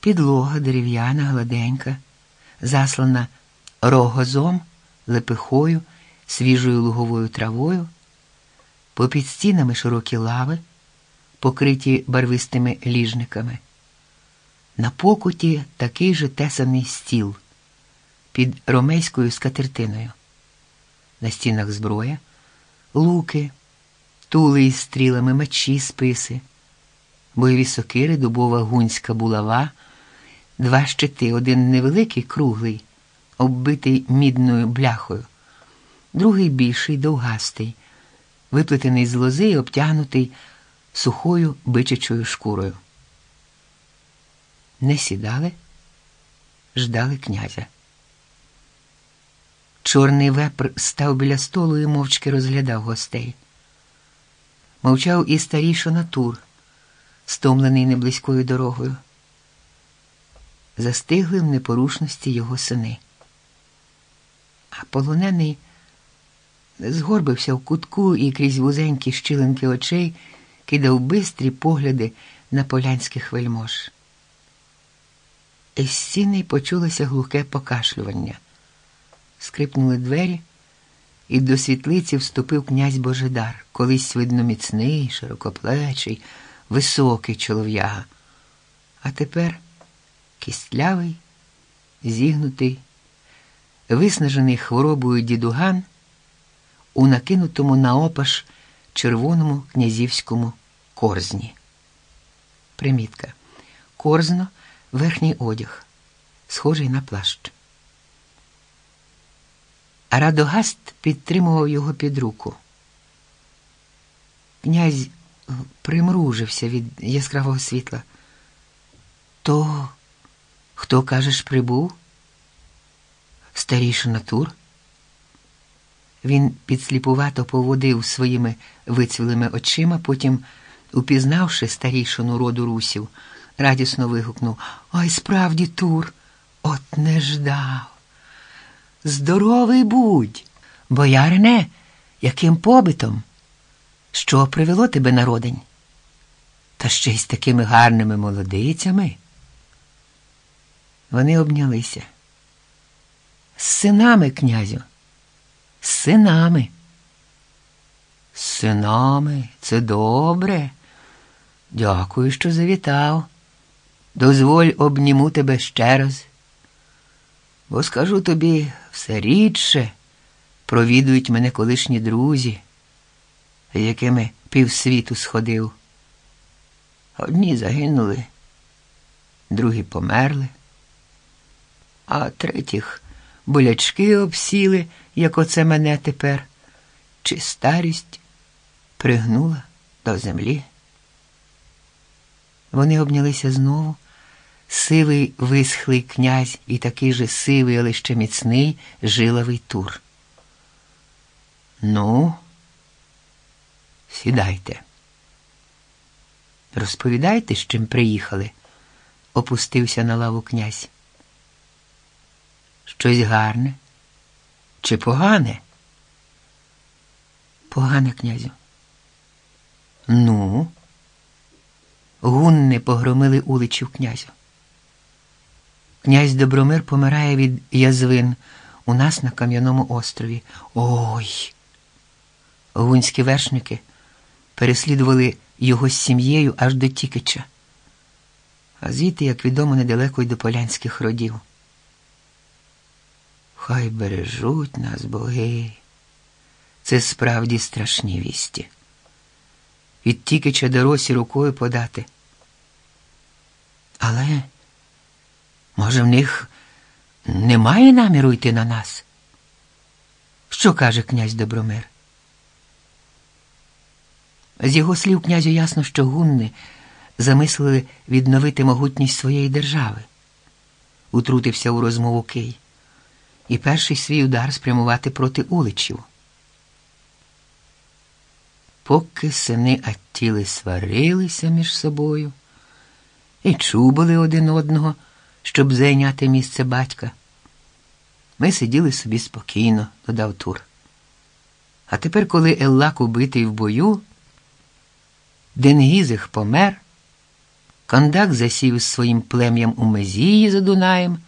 Підлога дерев'яна, гладенька, заслана рогозом, лепихою, свіжою луговою травою, попід стінами широкі лави, покриті барвистими ліжниками. На покуті такий же тесаний стіл під ромейською скатертиною. На стінах зброя, луки, тули із стрілами, мечі, списи, бойові сокири, дубова гунська булава, два щити, один невеликий, круглий, оббитий мідною бляхою, другий більший, довгастий, виплетений з лози і обтягнутий сухою бичачою шкурою. Не сідали, ждали князя. Чорний вепр став біля столу і мовчки розглядав гостей. Мовчав і старіший натур, стомлений неблизькою дорогою. Застигли в непорушності його сини. А полонений згорбився в кутку і крізь вузенькі щілинки очей кидав бистрі погляди на полянських вельмож. Із стіни почулося глухе покашлювання. Скрипнули двері, і до світлиці вступив князь Божидар, колись, видно, міцний, широкоплечий, високий чолов'яга. А тепер кістлявий, зігнутий, виснажений хворобою дідуган у накинутому наопаш червоному князівському корзні. Примітка. Корзно верхній одяг, схожий на плащ. Радогаст підтримував його під руку. Князь примружився від яскравого світла. То, хто, кажеш, прибув? Старіший натур? Він підсліпувато поводив своїми вицвілими очима, потім, упізнавши старішину роду русів, радісно вигукнув Ой, справді, Тур, от не ждав. Здоровий будь, боярине, яким побитом? Що привело тебе на родень? Та ще й з такими гарними молодицями. Вони обнялися. З синами, князю, з синами. З синами, це добре. Дякую, що завітав. Дозволь обніму тебе ще раз. Бо скажу тобі все рідше провідують мене колишні друзі, якими півсвіту сходив. Одні загинули, другі померли, а третіх болячки обсіли, як оце мене тепер, чи старість пригнула до землі. Вони обнялися знову. Сивий висхлий князь і такий же сивий, але ще міцний, жиловий тур. Ну, сідайте. Розповідайте, з чим приїхали, опустився на лаву князь. Щось гарне чи погане? Погане, князю. Ну, гунни погромили уличів князю. Князь Добромир помирає від язвин у нас на Кам'яному острові. Ой! Гунські вершники переслідували його з сім'єю аж до Тікича, а звідти, як відомо, недалеко й до полянських родів. Хай бережуть нас боги. Це справді страшні вісті. Від Тікича до Росі рукою подати. Але. Може, в них немає наміру йти на нас? Що каже князь Добромир? З його слів князю ясно, що гунни замислили відновити могутність своєї держави. Утрутився у розмову Кий і перший свій удар спрямувати проти уличів. Поки сини Аттіли сварилися між собою і чубили один одного щоб зайняти місце батька. Ми сиділи собі спокійно, додав Тур. А тепер, коли Еллак убитий в бою, Денгізих помер, Кондак засів із своїм плем'ям у Мезії за Дунаєм.